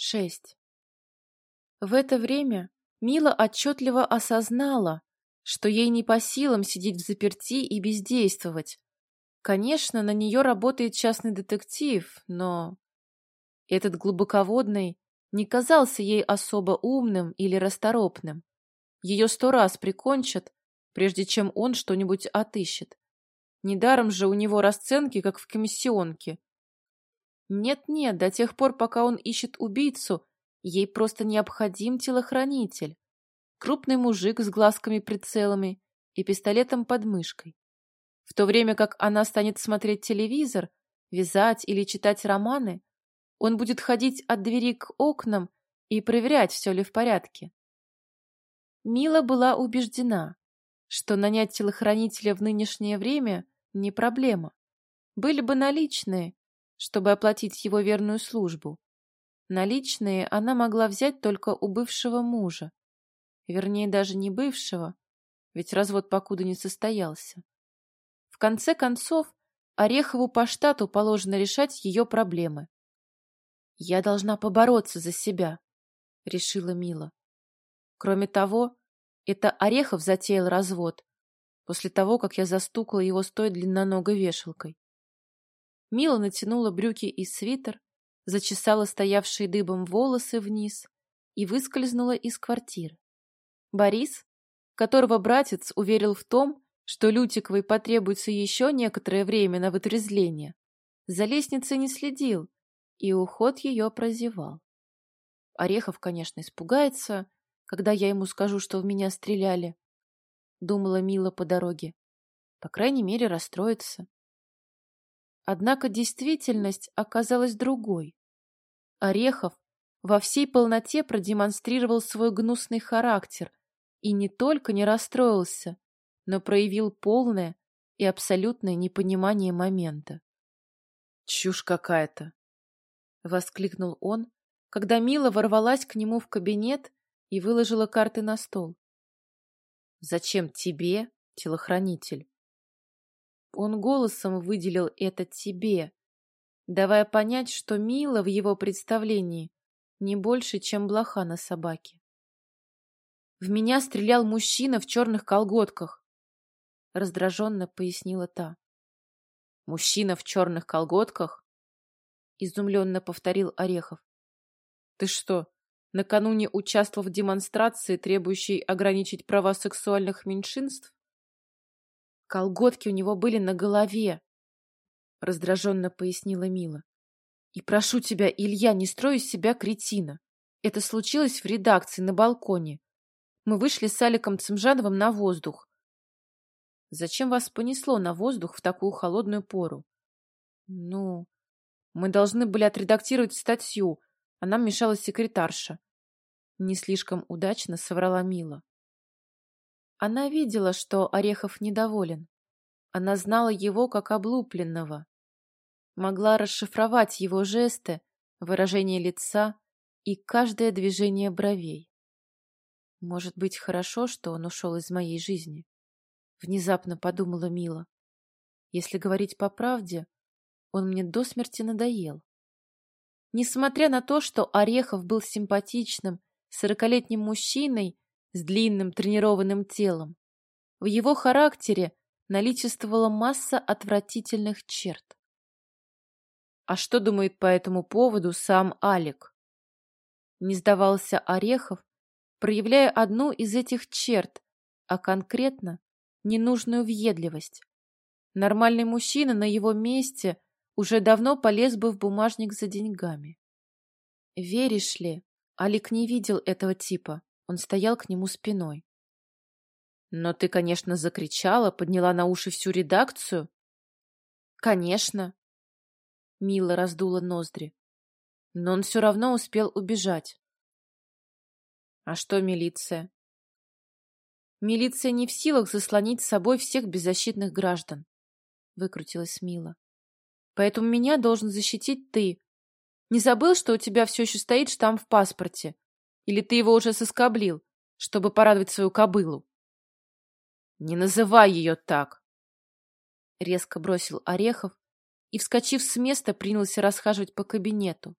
Шесть. В это время Мила отчетливо осознала, что ей не по силам сидеть в заперти и бездействовать. Конечно, на нее работает частный детектив, но... Этот глубоководный не казался ей особо умным или расторопным. Ее сто раз прикончат, прежде чем он что-нибудь отыщет. Недаром же у него расценки, как в комиссионке. Нет-нет, до тех пор, пока он ищет убийцу, ей просто необходим телохранитель. Крупный мужик с глазками-прицелами и пистолетом под мышкой. В то время как она станет смотреть телевизор, вязать или читать романы, он будет ходить от двери к окнам и проверять, все ли в порядке. Мила была убеждена, что нанять телохранителя в нынешнее время не проблема. Были бы наличные, чтобы оплатить его верную службу. Наличные она могла взять только у бывшего мужа. Вернее, даже не бывшего, ведь развод покуда не состоялся. В конце концов, Орехову по штату положено решать ее проблемы. «Я должна побороться за себя», — решила Мила. Кроме того, это Орехов затеял развод, после того, как я застукала его с той длинноногой вешалкой. Мила натянула брюки и свитер, зачесала стоявшие дыбом волосы вниз и выскользнула из квартиры. Борис, которого братец уверил в том, что Лютиковой потребуется еще некоторое время на вытрезвление, за лестницей не следил и уход ее прозевал. Орехов, конечно, испугается, когда я ему скажу, что в меня стреляли. Думала Мила по дороге. По крайней мере, расстроится. Однако действительность оказалась другой. Орехов во всей полноте продемонстрировал свой гнусный характер и не только не расстроился, но проявил полное и абсолютное непонимание момента. «Чушь какая-то!» — воскликнул он, когда Мила ворвалась к нему в кабинет и выложила карты на стол. «Зачем тебе, телохранитель?» Он голосом выделил это тебе, давая понять, что Мила в его представлении не больше, чем блоха на собаке. «В меня стрелял мужчина в черных колготках», — раздраженно пояснила та. «Мужчина в черных колготках?» — изумленно повторил Орехов. «Ты что, накануне участвовал в демонстрации, требующей ограничить права сексуальных меньшинств?» Колготки у него были на голове, — раздраженно пояснила Мила. И прошу тебя, Илья, не строй из себя кретина. Это случилось в редакции на балконе. Мы вышли с Аликом Цымжановым на воздух. Зачем вас понесло на воздух в такую холодную пору? Ну, мы должны были отредактировать статью, а нам мешала секретарша. Не слишком удачно соврала Мила. Она видела, что Орехов недоволен. Она знала его как облупленного. Могла расшифровать его жесты, выражение лица и каждое движение бровей. Может быть, хорошо, что он ушел из моей жизни? Внезапно подумала Мила. Если говорить по правде, он мне до смерти надоел. Несмотря на то, что Орехов был симпатичным, сорокалетним мужчиной с длинным тренированным телом, в его характере наличествовала масса отвратительных черт. А что думает по этому поводу сам Алик? Не сдавался Орехов, проявляя одну из этих черт, а конкретно ненужную въедливость. Нормальный мужчина на его месте уже давно полез бы в бумажник за деньгами. Веришь ли, Алик не видел этого типа, он стоял к нему спиной. Но ты, конечно, закричала, подняла на уши всю редакцию. Конечно. Мила раздула ноздри. Но он все равно успел убежать. А что милиция? Милиция не в силах заслонить с собой всех беззащитных граждан, выкрутилась Мила. Поэтому меня должен защитить ты. Не забыл, что у тебя все еще стоит штамп в паспорте? Или ты его уже соскоблил, чтобы порадовать свою кобылу? «Не называй ее так!» Резко бросил Орехов и, вскочив с места, принялся расхаживать по кабинету.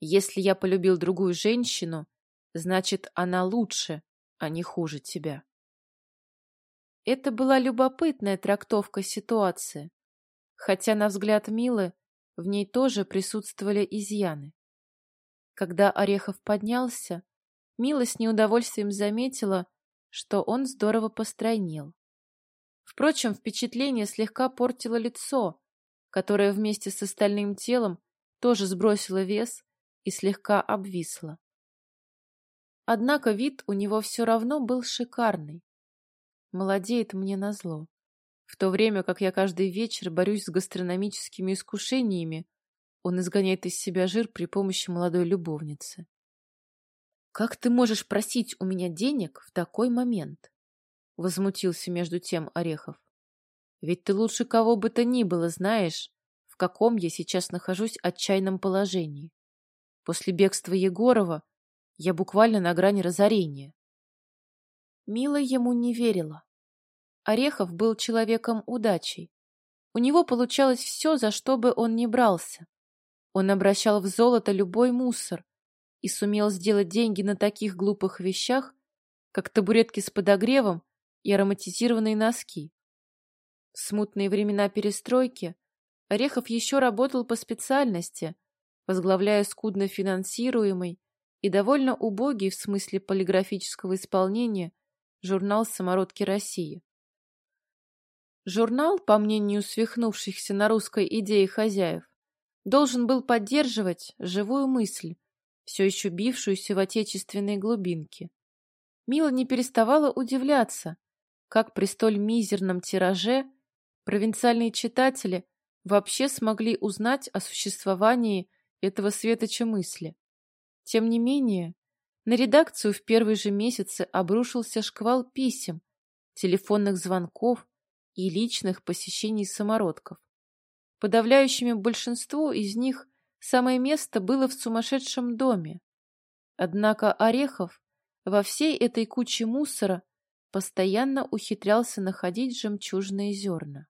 Если я полюбил другую женщину, значит, она лучше, а не хуже тебя. Это была любопытная трактовка ситуации, хотя, на взгляд Милы, в ней тоже присутствовали изъяны. Когда Орехов поднялся, Мила с неудовольствием заметила, что он здорово постройнел. Впрочем, впечатление слегка портило лицо, которое вместе с остальным телом тоже сбросило вес и слегка обвисло. Однако вид у него все равно был шикарный. Молодеет мне назло. В то время как я каждый вечер борюсь с гастрономическими искушениями, он изгоняет из себя жир при помощи молодой любовницы. «Как ты можешь просить у меня денег в такой момент?» — возмутился между тем Орехов. «Ведь ты лучше кого бы то ни было знаешь, в каком я сейчас нахожусь отчаянном положении. После бегства Егорова я буквально на грани разорения». Мила ему не верила. Орехов был человеком удачей. У него получалось все, за что бы он ни брался. Он обращал в золото любой мусор и сумел сделать деньги на таких глупых вещах, как табуретки с подогревом и ароматизированные носки. В смутные времена перестройки Орехов еще работал по специальности, возглавляя скудно финансируемый и довольно убогий в смысле полиграфического исполнения журнал «Самородки России». Журнал, по мнению свихнувшихся на русской идее хозяев, должен был поддерживать живую мысль, все еще бившуюся в отечественной глубинке. Мила не переставала удивляться, как при столь мизерном тираже провинциальные читатели вообще смогли узнать о существовании этого светоча мысли. Тем не менее, на редакцию в первые же месяцы обрушился шквал писем, телефонных звонков и личных посещений самородков. Подавляющему большинству из них самое место было в сумасшедшем доме. Однако Орехов во всей этой куче мусора постоянно ухитрялся находить жемчужные зерна.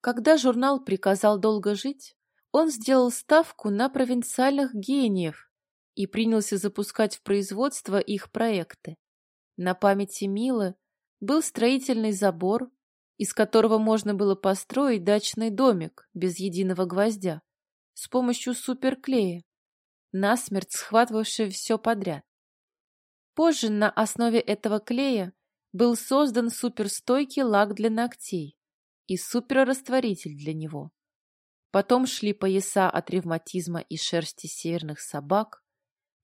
Когда журнал приказал долго жить, он сделал ставку на провинциальных гениев и принялся запускать в производство их проекты. На памяти Милы был строительный забор, из которого можно было построить дачный домик без единого гвоздя с помощью суперклея, насмерть схватывавший все подряд. Позже на основе этого клея был создан суперстойкий лак для ногтей и суперрастворитель для него. Потом шли пояса от ревматизма и шерсти северных собак,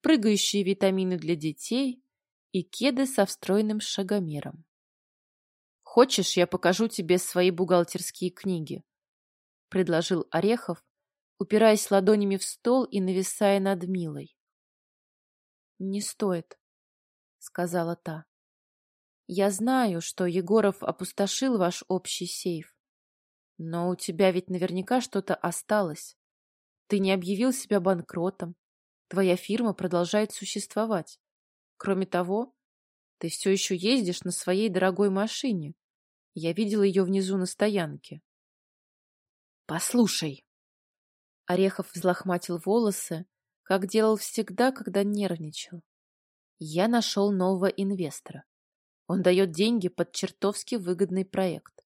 прыгающие витамины для детей и кеды со встроенным шагомером. «Хочешь, я покажу тебе свои бухгалтерские книги?» — предложил Орехов, упираясь ладонями в стол и нависая над Милой. «Не стоит», — сказала та. «Я знаю, что Егоров опустошил ваш общий сейф, но у тебя ведь наверняка что-то осталось. Ты не объявил себя банкротом, твоя фирма продолжает существовать. Кроме того, ты все еще ездишь на своей дорогой машине, я видела ее внизу на стоянке. «Послушай!» Орехов взлохматил волосы, как делал всегда, когда нервничал. Я нашел нового инвестора. Он дает деньги под чертовски выгодный проект.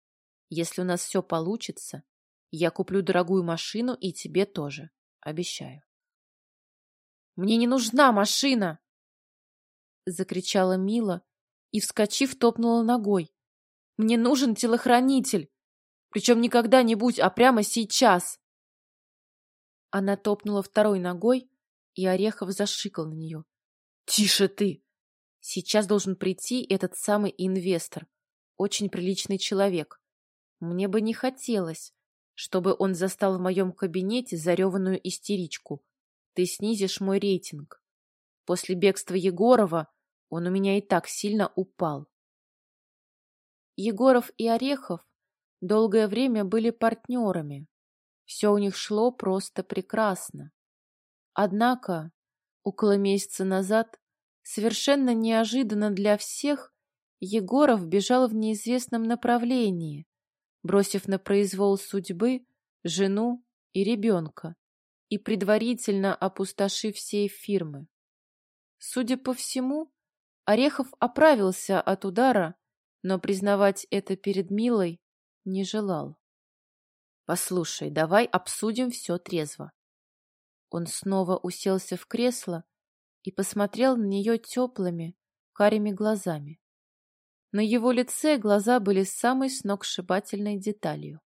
Если у нас все получится, я куплю дорогую машину и тебе тоже. Обещаю. «Мне не нужна машина!» Закричала Мила и, вскочив, топнула ногой. Мне нужен телохранитель. Причем не когда-нибудь, а прямо сейчас. Она топнула второй ногой, и Орехов зашикал на нее. «Тише ты! Сейчас должен прийти этот самый инвестор. Очень приличный человек. Мне бы не хотелось, чтобы он застал в моем кабинете зареванную истеричку. Ты снизишь мой рейтинг. После бегства Егорова он у меня и так сильно упал. Егоров и Орехов долгое время были партнерами. Все у них шло просто прекрасно. Однако, около месяца назад, совершенно неожиданно для всех, Егоров бежал в неизвестном направлении, бросив на произвол судьбы жену и ребенка, и предварительно опустошив сейф фирмы. Судя по всему, Орехов оправился от удара, но признавать это перед Милой не желал. «Послушай, давай обсудим все трезво». Он снова уселся в кресло и посмотрел на нее теплыми, карими глазами. На его лице глаза были самой сногсшибательной деталью.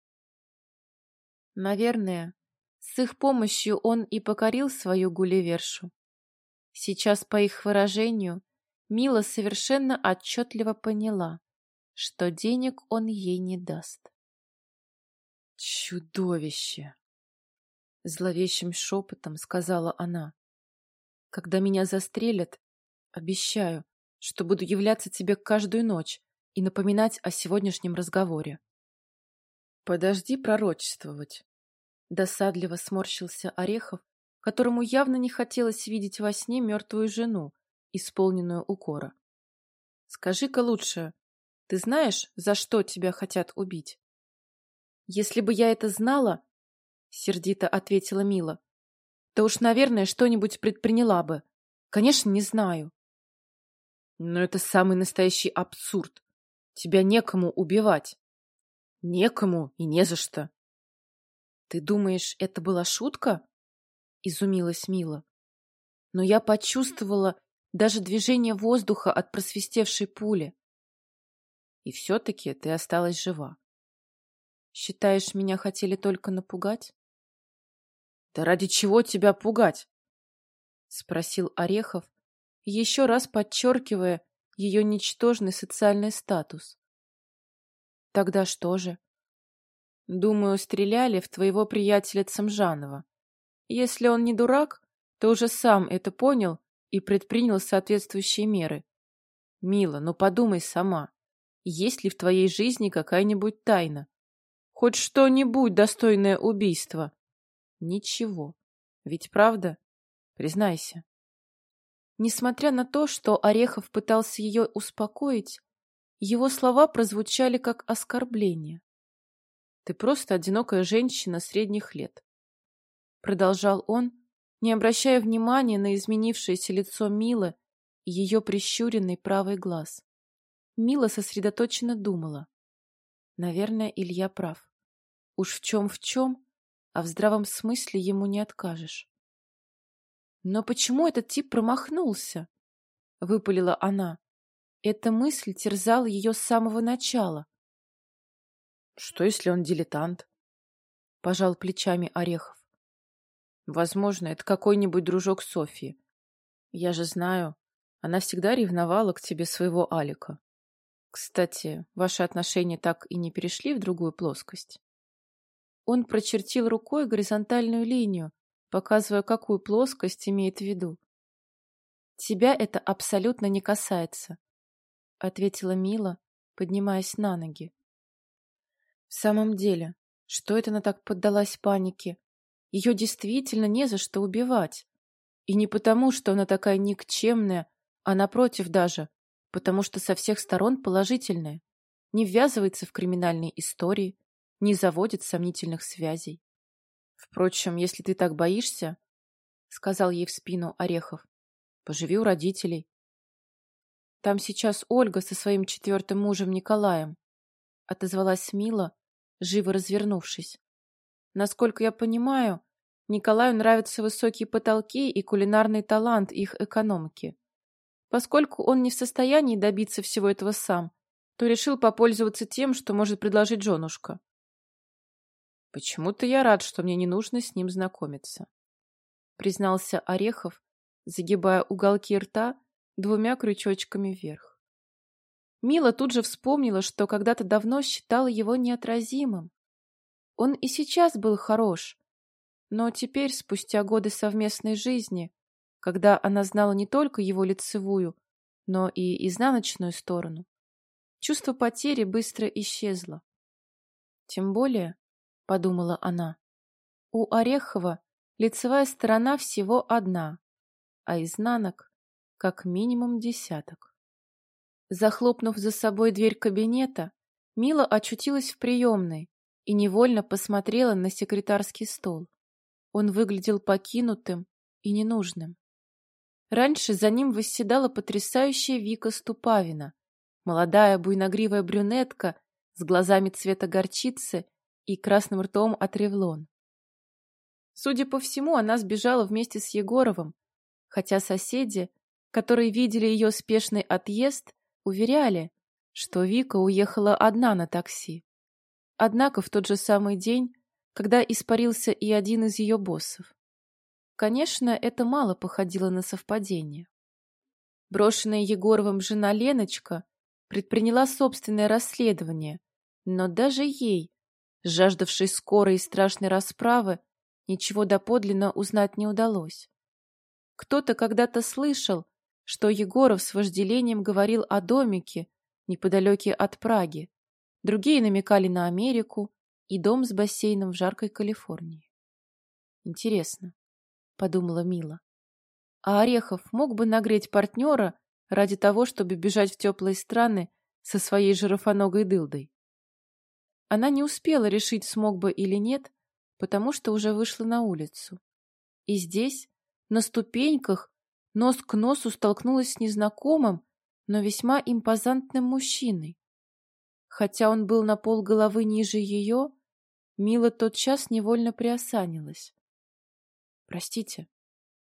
Наверное, с их помощью он и покорил свою Гулливершу. Сейчас, по их выражению, Мила совершенно отчетливо поняла, что денег он ей не даст. «Чудовище!» — зловещим шепотом сказала она. «Когда меня застрелят, обещаю, что буду являться тебе каждую ночь и напоминать о сегодняшнем разговоре». «Подожди пророчествовать», — досадливо сморщился Орехов, которому явно не хотелось видеть во сне мертвую жену, исполненную укора. «Скажи-ка лучше, ты знаешь, за что тебя хотят убить?» «Если бы я это знала, — сердито ответила Мила, — то уж, наверное, что-нибудь предприняла бы. Конечно, не знаю». «Но это самый настоящий абсурд. Тебя некому убивать». «Некому и не за что». «Ты думаешь, это была шутка?» — изумилась Мила. Но я почувствовала даже движение воздуха от просвистевшей пули. И все-таки ты осталась жива. Считаешь, меня хотели только напугать? Да ради чего тебя пугать? Спросил Орехов, еще раз подчеркивая ее ничтожный социальный статус. Тогда что же? Думаю, стреляли в твоего приятеля Цамжанова. Если он не дурак, то уже сам это понял и предпринял соответствующие меры. Мила, ну подумай сама, есть ли в твоей жизни какая-нибудь тайна, Хоть что-нибудь достойное убийства. Ничего. Ведь правда? Признайся. Несмотря на то, что Орехов пытался ее успокоить, его слова прозвучали как оскорбление. «Ты просто одинокая женщина средних лет», — продолжал он, не обращая внимания на изменившееся лицо Милы и ее прищуренный правый глаз. Мила сосредоточенно думала. Наверное, Илья прав. Уж в чем в чем, а в здравом смысле ему не откажешь. Но почему этот тип промахнулся? Выпалила она. Эта мысль терзала ее с самого начала. Что, если он дилетант? Пожал плечами Орехов. Возможно, это какой-нибудь дружок Софии. Я же знаю, она всегда ревновала к тебе своего Алика. Кстати, ваши отношения так и не перешли в другую плоскость? Он прочертил рукой горизонтальную линию, показывая, какую плоскость имеет в виду. «Тебя это абсолютно не касается», — ответила Мила, поднимаясь на ноги. В самом деле, что это она так поддалась панике? Ее действительно не за что убивать. И не потому, что она такая никчемная, а напротив даже, потому что со всех сторон положительное, не ввязывается в криминальные истории, не заводит сомнительных связей. Впрочем, если ты так боишься, — сказал ей в спину Орехов, — поживи у родителей. Там сейчас Ольга со своим четвертым мужем Николаем, — отозвалась Мила, живо развернувшись. Насколько я понимаю, Николаю нравятся высокие потолки и кулинарный талант их экономки. Поскольку он не в состоянии добиться всего этого сам, то решил попользоваться тем, что может предложить женушка. «Почему-то я рад, что мне не нужно с ним знакомиться», — признался Орехов, загибая уголки рта двумя крючочками вверх. Мила тут же вспомнила, что когда-то давно считала его неотразимым. Он и сейчас был хорош, но теперь, спустя годы совместной жизни, когда она знала не только его лицевую, но и изнаночную сторону. Чувство потери быстро исчезло. Тем более, — подумала она, — у Орехова лицевая сторона всего одна, а изнанок — как минимум десяток. Захлопнув за собой дверь кабинета, Мила очутилась в приемной и невольно посмотрела на секретарский стол. Он выглядел покинутым и ненужным. Раньше за ним восседала потрясающая Вика Ступавина, молодая буйногривая брюнетка с глазами цвета горчицы и красным ртом от ревлон. Судя по всему, она сбежала вместе с Егоровым, хотя соседи, которые видели ее спешный отъезд, уверяли, что Вика уехала одна на такси. Однако в тот же самый день, когда испарился и один из ее боссов. Конечно, это мало походило на совпадение. Брошенная Егоровым жена Леночка предприняла собственное расследование, но даже ей, жаждавшей скорой и страшной расправы, ничего доподлинно узнать не удалось. Кто-то когда-то слышал, что Егоров с вожделением говорил о домике неподалеке от Праги, другие намекали на Америку и дом с бассейном в жаркой Калифорнии. Интересно, — подумала Мила. А Орехов мог бы нагреть партнера ради того, чтобы бежать в теплые страны со своей жирафоногой дылдой. Она не успела решить, смог бы или нет, потому что уже вышла на улицу. И здесь, на ступеньках, нос к носу столкнулась с незнакомым, но весьма импозантным мужчиной. Хотя он был на пол головы ниже ее, Мила тотчас невольно приосанилась. «Простите»,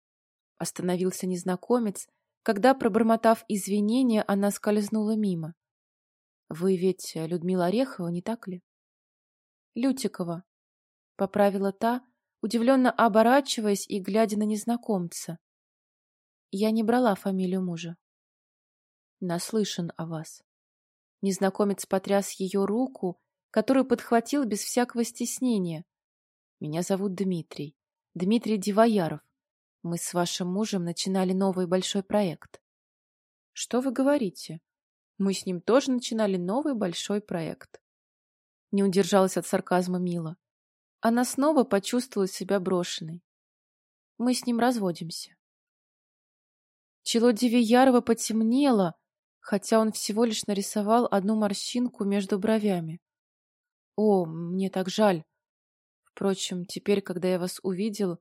— остановился незнакомец, когда, пробормотав извинения, она скользнула мимо. «Вы ведь Людмила Орехова, не так ли?» «Лютикова», — поправила та, удивленно оборачиваясь и глядя на незнакомца. «Я не брала фамилию мужа». «Наслышан о вас». Незнакомец потряс ее руку, которую подхватил без всякого стеснения. «Меня зовут Дмитрий. Дмитрий Дивояров. Мы с вашим мужем начинали новый большой проект. Что вы говорите? Мы с ним тоже начинали новый большой проект. Не удержалась от сарказма Мила. Она снова почувствовала себя брошенной. Мы с ним разводимся. Чело Дивиярова потемнело, хотя он всего лишь нарисовал одну морщинку между бровями. О, мне так жаль. Впрочем, теперь, когда я вас увидел,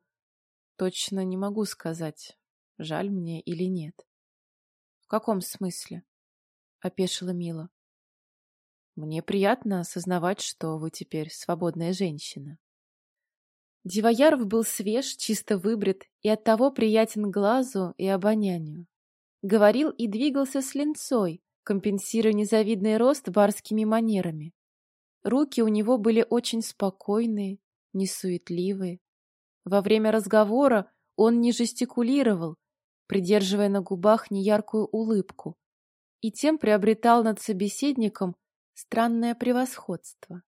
точно не могу сказать, жаль мне или нет. — В каком смысле? — опешила Мила. — Мне приятно осознавать, что вы теперь свободная женщина. Дивояров был свеж, чисто выбрит и оттого приятен глазу и обонянию. Говорил и двигался с линцой, компенсируя незавидный рост барскими манерами. Руки у него были очень спокойные, несуетливые. Во время разговора он не жестикулировал, придерживая на губах неяркую улыбку, и тем приобретал над собеседником странное превосходство.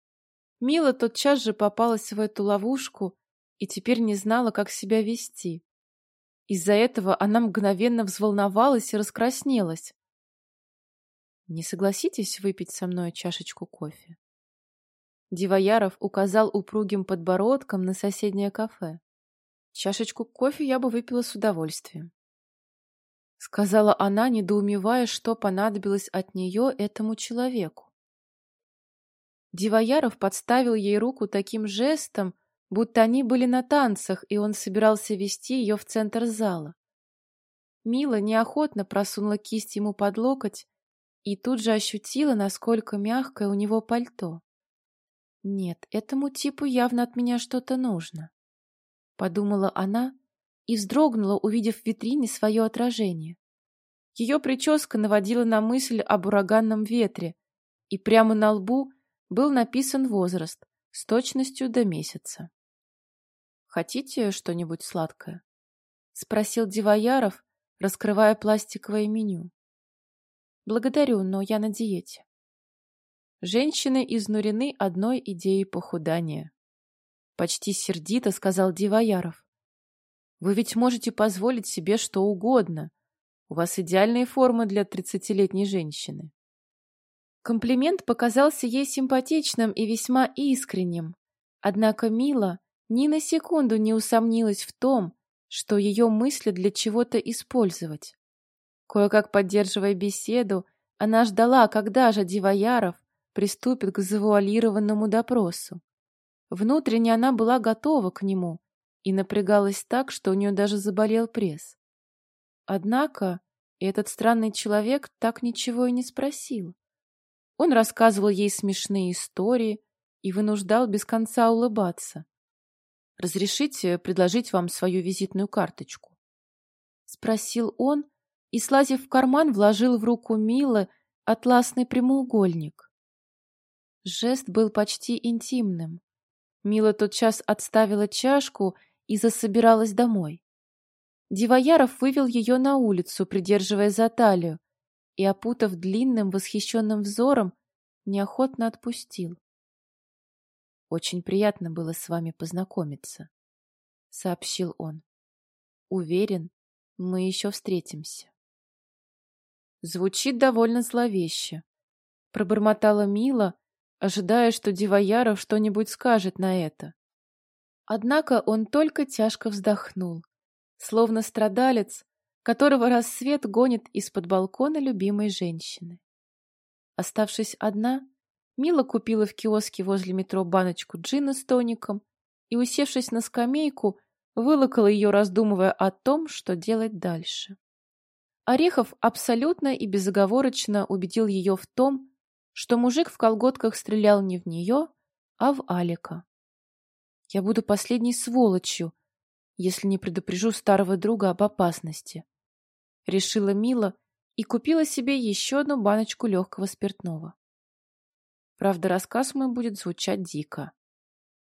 Мила тотчас же попалась в эту ловушку и теперь не знала, как себя вести. Из-за этого она мгновенно взволновалась и раскраснелась. «Не согласитесь выпить со мной чашечку кофе?» Дивояров указал упругим подбородком на соседнее кафе. «Чашечку кофе я бы выпила с удовольствием», — сказала она, недоумевая, что понадобилось от нее этому человеку. Дивояров подставил ей руку таким жестом, будто они были на танцах, и он собирался вести ее в центр зала. Мила неохотно просунула кисть ему под локоть и тут же ощутила, насколько мягкое у него пальто. Нет, этому типу явно от меня что-то нужно. Подумала она и вздрогнула, увидев в витрине свое отражение. Ее прическа наводила на мысль об ураганном ветре, и прямо на лбу был написан возраст с точностью до месяца. «Хотите что-нибудь сладкое?» — спросил Дивояров, раскрывая пластиковое меню. «Благодарю, но я на диете». Женщины изнурены одной идеей похудания. Почти сердито сказал Дивояров. Вы ведь можете позволить себе что угодно. У вас идеальные формы для тридцатилетней женщины. Комплимент показался ей симпатичным и весьма искренним. Однако Мила ни на секунду не усомнилась в том, что ее мысли для чего-то использовать. Кое-как поддерживая беседу, она ждала, когда же Дивояров приступит к завуалированному допросу. Внутренне она была готова к нему и напрягалась так, что у нее даже заболел пресс. Однако этот странный человек так ничего и не спросил. Он рассказывал ей смешные истории и вынуждал без конца улыбаться. «Разрешите предложить вам свою визитную карточку?» Спросил он и, слазив в карман, вложил в руку Милы атласный прямоугольник. Жест был почти интимным. Мила тотчас отставила чашку и засобиралась домой. Дивояров вывел ее на улицу, придерживая за талию, и, опутав длинным восхищенным взором, неохотно отпустил. «Очень приятно было с вами познакомиться», — сообщил он. «Уверен, мы еще встретимся». Звучит довольно зловеще. Пробормотала Мила, ожидая, что Дивояров что-нибудь скажет на это. Однако он только тяжко вздохнул, словно страдалец, которого рассвет гонит из-под балкона любимой женщины. Оставшись одна, Мила купила в киоске возле метро баночку джина с тоником и, усевшись на скамейку, вылокала ее, раздумывая о том, что делать дальше. Орехов абсолютно и безоговорочно убедил ее в том, что мужик в колготках стрелял не в нее, а в Алика. Я буду последней сволочью, если не предупрежу старого друга об опасности. Решила Мила и купила себе еще одну баночку легкого спиртного. Правда, рассказ мой будет звучать дико.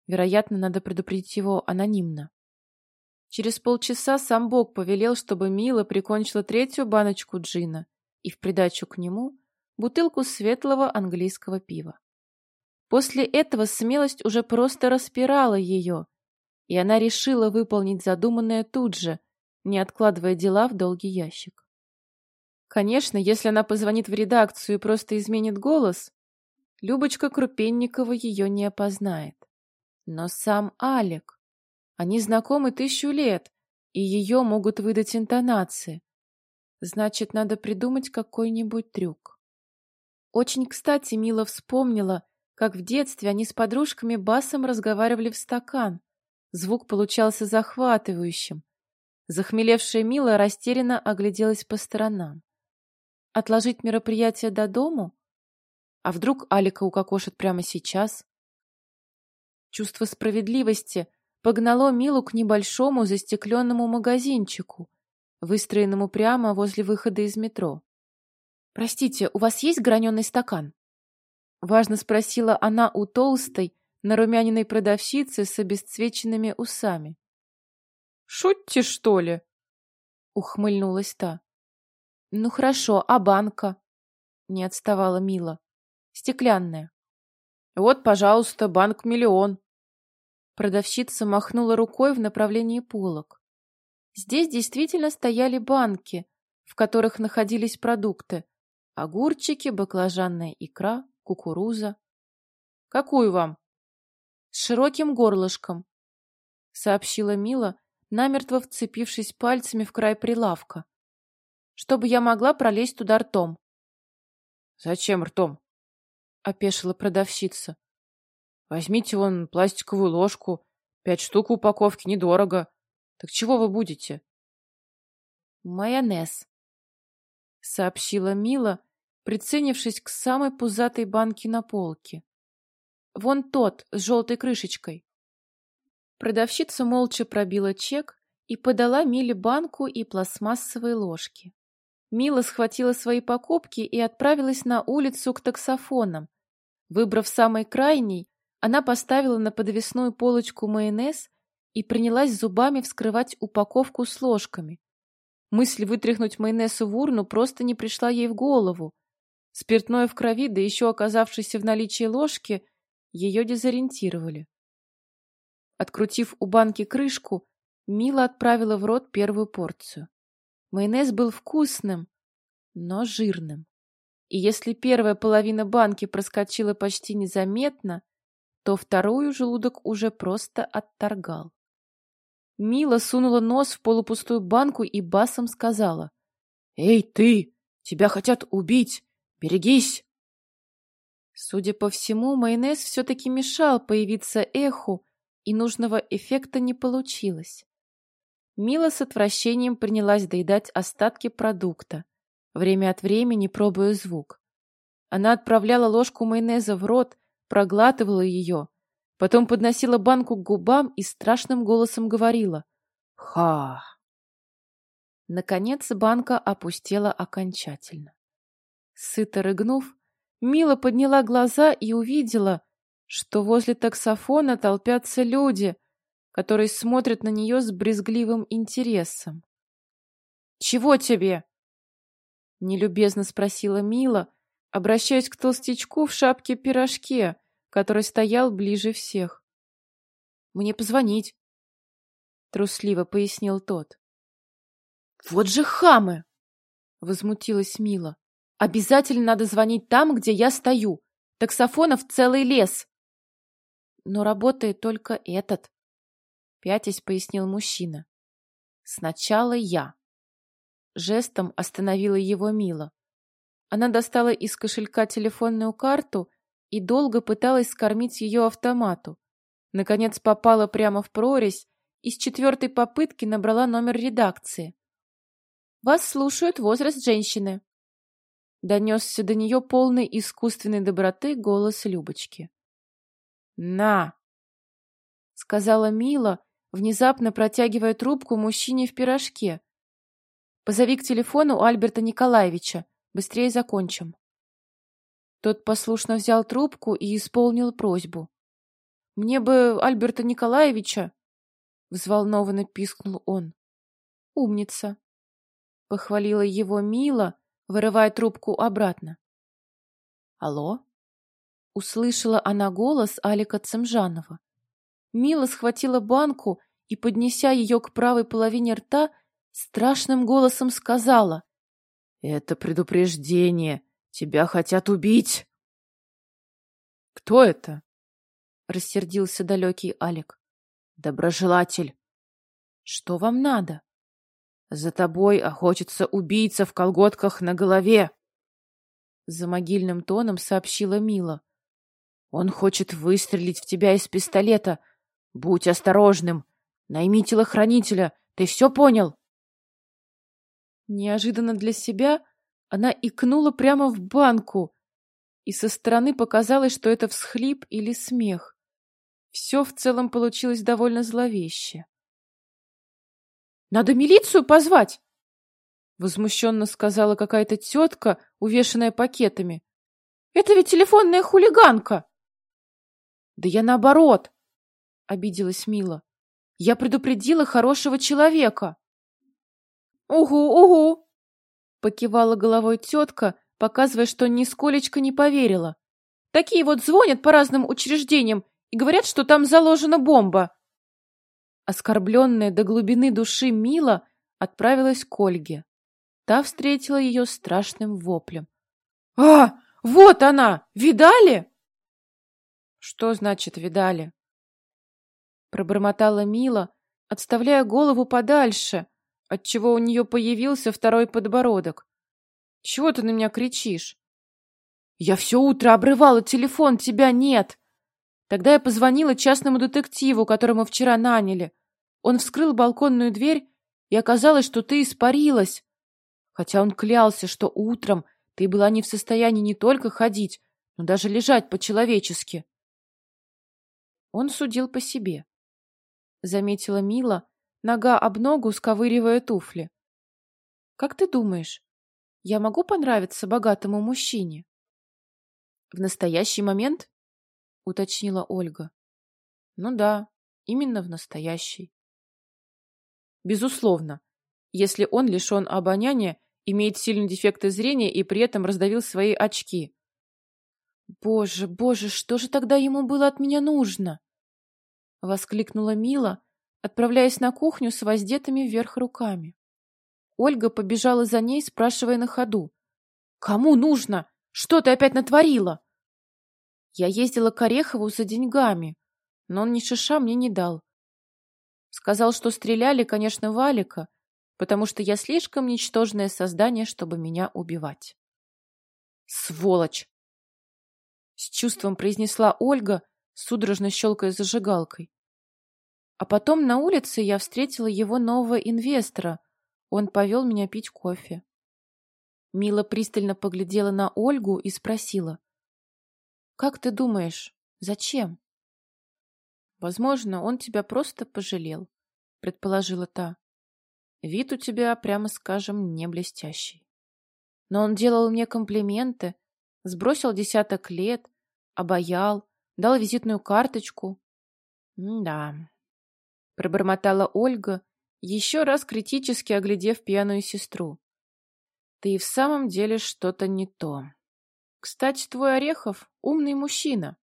Вероятно, надо предупредить его анонимно. Через полчаса сам Бог повелел, чтобы Мила прикончила третью баночку джина и в придачу к нему бутылку светлого английского пива. После этого смелость уже просто распирала ее, и она решила выполнить задуманное тут же, не откладывая дела в долгий ящик. Конечно, если она позвонит в редакцию и просто изменит голос, Любочка Крупенникова ее не опознает. Но сам Алик... Они знакомы тысячу лет, и ее могут выдать интонации. Значит, надо придумать какой-нибудь трюк. Очень кстати Мила вспомнила, как в детстве они с подружками басом разговаривали в стакан. Звук получался захватывающим. Захмелевшая Мила растерянно огляделась по сторонам. Отложить мероприятие до дому? А вдруг Алика укокошит прямо сейчас? Чувство справедливости погнало Милу к небольшому застекленному магазинчику, выстроенному прямо возле выхода из метро. «Простите, у вас есть граненый стакан?» Важно спросила она у толстой, нарумяниной продавщицы с обесцвеченными усами. «Шутите, что ли?» — ухмыльнулась та. «Ну хорошо, а банка?» — не отставала Мила. «Стеклянная». «Вот, пожалуйста, банк миллион». Продавщица махнула рукой в направлении полок. Здесь действительно стояли банки, в которых находились продукты. Огурчики, баклажанная икра, кукуруза. «Какую вам?» «С широким горлышком», — сообщила Мила, намертво вцепившись пальцами в край прилавка. «Чтобы я могла пролезть туда ртом». «Зачем ртом?» — опешила продавщица. «Возьмите вон пластиковую ложку. Пять штук в упаковке, недорого. Так чего вы будете?» «Майонез», — сообщила Мила, приценившись к самой пузатой банке на полке. «Вон тот, с желтой крышечкой». Продавщица молча пробила чек и подала Миле банку и пластмассовые ложки. Мила схватила свои покупки и отправилась на улицу к таксофонам. Выбрав самый крайний, она поставила на подвесную полочку майонез и принялась зубами вскрывать упаковку с ложками. Мысль вытряхнуть майонез в урну просто не пришла ей в голову. Спиртное в крови, да еще оказавшееся в наличии ложки, ее дезориентировали. Открутив у банки крышку, Мила отправила в рот первую порцию. Майонез был вкусным, но жирным. И если первая половина банки проскочила почти незаметно, то вторую желудок уже просто отторгал. Мила сунула нос в полупустую банку и басом сказала. «Эй, ты! Тебя хотят убить! Берегись!» Судя по всему, майонез все-таки мешал появиться эху, и нужного эффекта не получилось. Мила с отвращением принялась доедать остатки продукта, время от времени пробуя звук. Она отправляла ложку майонеза в рот, проглатывала ее, потом подносила банку к губам и страшным голосом говорила «Ха!». Наконец банка опустела окончательно. Сыто рыгнув, Мила подняла глаза и увидела, что возле таксофона толпятся люди, которые смотрят на нее с брезгливым интересом. «Чего тебе?» — нелюбезно спросила Мила, обращаясь к толстячку в шапке-пирожке, который стоял ближе всех. «Мне позвонить», — трусливо пояснил тот. «Вот же хамы!» — возмутилась Мила. «Обязательно надо звонить там, где я стою. Таксофонов целый лес!» «Но работает только этот», — пятясь пояснил мужчина. «Сначала я». Жестом остановила его Мила. Она достала из кошелька телефонную карту и долго пыталась скормить ее автомату. Наконец попала прямо в прорезь и с четвертой попытки набрала номер редакции. «Вас слушают возраст женщины», — донесся до нее полный искусственной доброты голос Любочки. «На!» — сказала Мила, внезапно протягивая трубку мужчине в пирожке. «Позови к телефону Альберта Николаевича. Быстрее закончим». Тот послушно взял трубку и исполнил просьбу. «Мне бы Альберта Николаевича!» — взволнованно пискнул он. «Умница!» — похвалила его Мила, вырывая трубку обратно. «Алло?» — услышала она голос Алика Цымжанова. Мила схватила банку и, поднеся ее к правой половине рта, страшным голосом сказала. «Это предупреждение. Тебя хотят убить!» «Кто это?» — рассердился далекий Алик. «Доброжелатель!» «Что вам надо?» «За тобой охотится убийца в колготках на голове!» За могильным тоном сообщила Мила. «Он хочет выстрелить в тебя из пистолета. Будь осторожным. Найми телохранителя. Ты все понял?» Неожиданно для себя она икнула прямо в банку, и со стороны показалось, что это всхлип или смех. Все в целом получилось довольно зловеще. «Надо милицию позвать!» Возмущенно сказала какая-то тетка, увешанная пакетами. «Это ведь телефонная хулиганка!» «Да я наоборот!» — обиделась Мила. «Я предупредила хорошего человека!» «Угу, угу!» Покивала головой тетка, показывая, что нисколечко не поверила. Такие вот звонят по разным учреждениям и говорят, что там заложена бомба. Оскорбленная до глубины души Мила отправилась к Ольге. Та встретила ее страшным воплем. — А, вот она! Видали? — Что значит «видали»? Пробормотала Мила, отставляя голову подальше, отчего у нее появился второй подбородок. «Чего ты на меня кричишь?» «Я все утро обрывала телефон, тебя нет!» Тогда я позвонила частному детективу, которого вчера наняли. Он вскрыл балконную дверь, и оказалось, что ты испарилась. Хотя он клялся, что утром ты была не в состоянии не только ходить, но даже лежать по-человечески. Он судил по себе. Заметила Мила, нога об ногу, сковыривая туфли. «Как ты думаешь, я могу понравиться богатому мужчине?» «В настоящий момент?» — уточнила Ольга. «Ну да, именно в настоящий». «Безусловно, если он лишен обоняния, имеет сильные дефекты зрения и при этом раздавил свои очки». «Боже, боже, что же тогда ему было от меня нужно?» — воскликнула Мила, отправляясь на кухню с воздетыми вверх руками. Ольга побежала за ней, спрашивая на ходу. «Кому нужно? Что ты опять натворила?» Я ездила к Орехову за деньгами, но он ни шиша мне не дал. Сказал, что стреляли, конечно, Валика, потому что я слишком ничтожное создание, чтобы меня убивать. «Сволочь!» С чувством произнесла Ольга, судорожно щелкая зажигалкой. А потом на улице я встретила его нового инвестора. Он повел меня пить кофе. Мила пристально поглядела на Ольгу и спросила. «Как ты думаешь, зачем?» «Возможно, он тебя просто пожалел», — предположила та. «Вид у тебя, прямо скажем, не блестящий. Но он делал мне комплименты, сбросил десяток лет, обаял, дал визитную карточку». «Да», — пробормотала Ольга, еще раз критически оглядев пьяную сестру. Ты и в самом деле что-то не то. Кстати, твой Орехов — умный мужчина.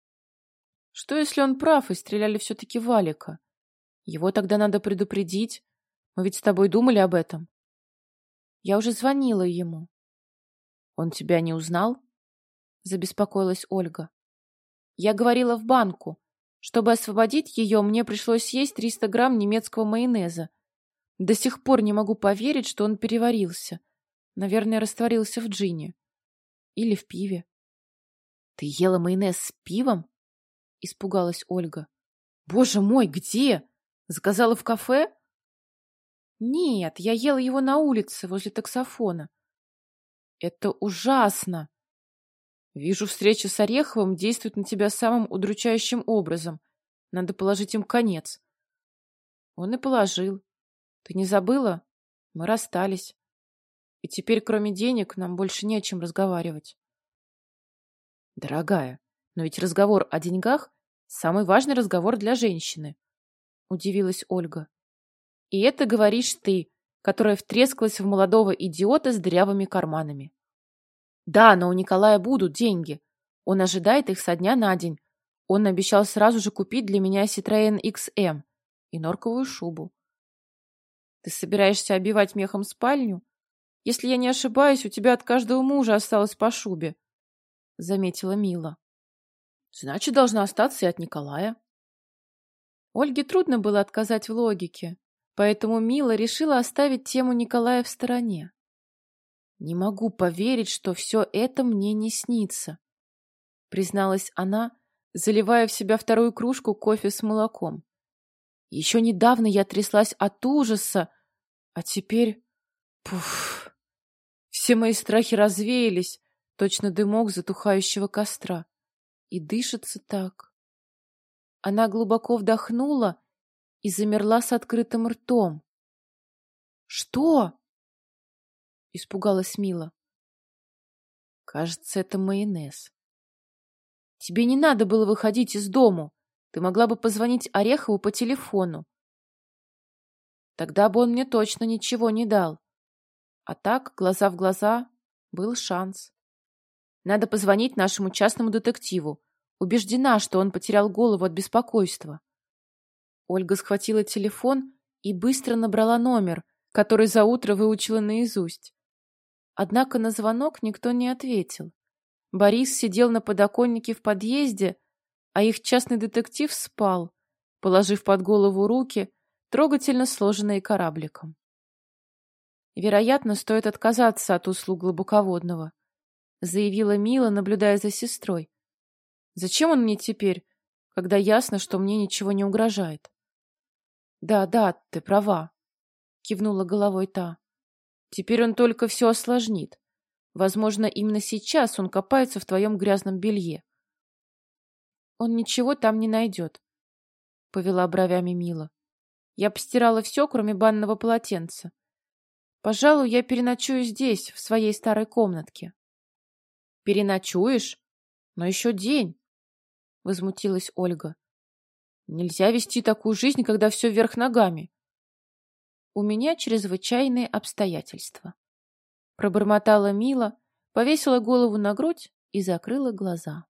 Что, если он прав, и стреляли все-таки Валика? Его тогда надо предупредить. Мы ведь с тобой думали об этом. Я уже звонила ему. Он тебя не узнал? Забеспокоилась Ольга. Я говорила в банку. Чтобы освободить ее, мне пришлось съесть 300 грамм немецкого майонеза. До сих пор не могу поверить, что он переварился. Наверное, растворился в джине. Или в пиве. Ты ела майонез с пивом? Испугалась Ольга. Боже мой, где? Заказала в кафе? Нет, я ела его на улице, возле таксофона. Это ужасно. Вижу, встреча с Ореховым действует на тебя самым удручающим образом. Надо положить им конец. Он и положил. Ты не забыла? Мы расстались. И теперь, кроме денег, нам больше не о чем разговаривать. Дорогая, но ведь разговор о деньгах – самый важный разговор для женщины, – удивилась Ольга. И это говоришь ты, которая втрескалась в молодого идиота с дырявыми карманами. Да, но у Николая будут деньги. Он ожидает их со дня на день. Он обещал сразу же купить для меня Citroёn XM и норковую шубу. Ты собираешься обивать мехом спальню? Если я не ошибаюсь, у тебя от каждого мужа осталось по шубе, — заметила Мила. Значит, должна остаться и от Николая. Ольге трудно было отказать в логике, поэтому Мила решила оставить тему Николая в стороне. «Не могу поверить, что все это мне не снится», — призналась она, заливая в себя вторую кружку кофе с молоком. «Еще недавно я тряслась от ужаса, а теперь... Пуф!» Все мои страхи развеялись, точно дымок затухающего костра. И дышится так. Она глубоко вдохнула и замерла с открытым ртом. «Что?» — испугалась Мила. «Кажется, это майонез. Тебе не надо было выходить из дому. Ты могла бы позвонить Орехову по телефону. Тогда бы он мне точно ничего не дал. А так, глаза в глаза, был шанс. Надо позвонить нашему частному детективу. Убеждена, что он потерял голову от беспокойства. Ольга схватила телефон и быстро набрала номер, который за утро выучила наизусть. Однако на звонок никто не ответил. Борис сидел на подоконнике в подъезде, а их частный детектив спал, положив под голову руки, трогательно сложенные корабликом. Вероятно, стоит отказаться от услуг глубоководного, заявила Мила, наблюдая за сестрой. Зачем он мне теперь, когда ясно, что мне ничего не угрожает? Да, да, ты права, кивнула головой та. Теперь он только все осложнит. Возможно, именно сейчас он копается в твоем грязном белье. Он ничего там не найдет, повела бровями Мила. Я постирала все, кроме банного полотенца. Пожалуй, я переночую здесь, в своей старой комнатке. Переночуешь? Но еще день, возмутилась Ольга. Нельзя вести такую жизнь, когда все вверх ногами. У меня чрезвычайные обстоятельства. Пробормотала Мила, повесила голову на грудь и закрыла глаза.